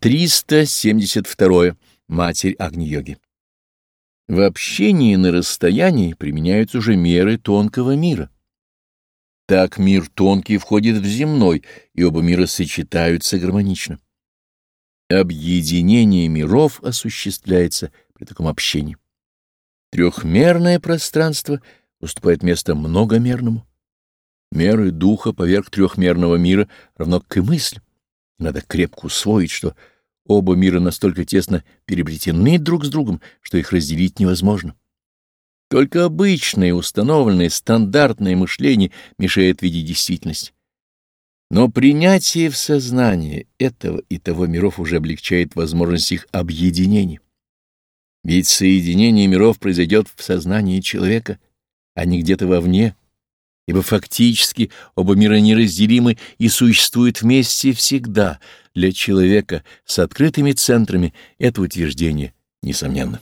372. Матерь Агни-йоги. В общении на расстоянии применяются уже меры тонкого мира. Так мир тонкий входит в земной, и оба мира сочетаются гармонично. Объединение миров осуществляется при таком общении. Трехмерное пространство уступает место многомерному. Меры духа поверх трехмерного мира равно к и мыслям. Надо крепко усвоить, что оба мира настолько тесно переплетены друг с другом, что их разделить невозможно. Только обычное, установленное, стандартное мышление мешает видеть действительность. Но принятие в сознание этого и того миров уже облегчает возможность их объединения. Ведь соединение миров произойдет в сознании человека, а не где-то вовне, ибо фактически оба мира неразделимы и существуют вместе всегда. Для человека с открытыми центрами это утверждение несомненно.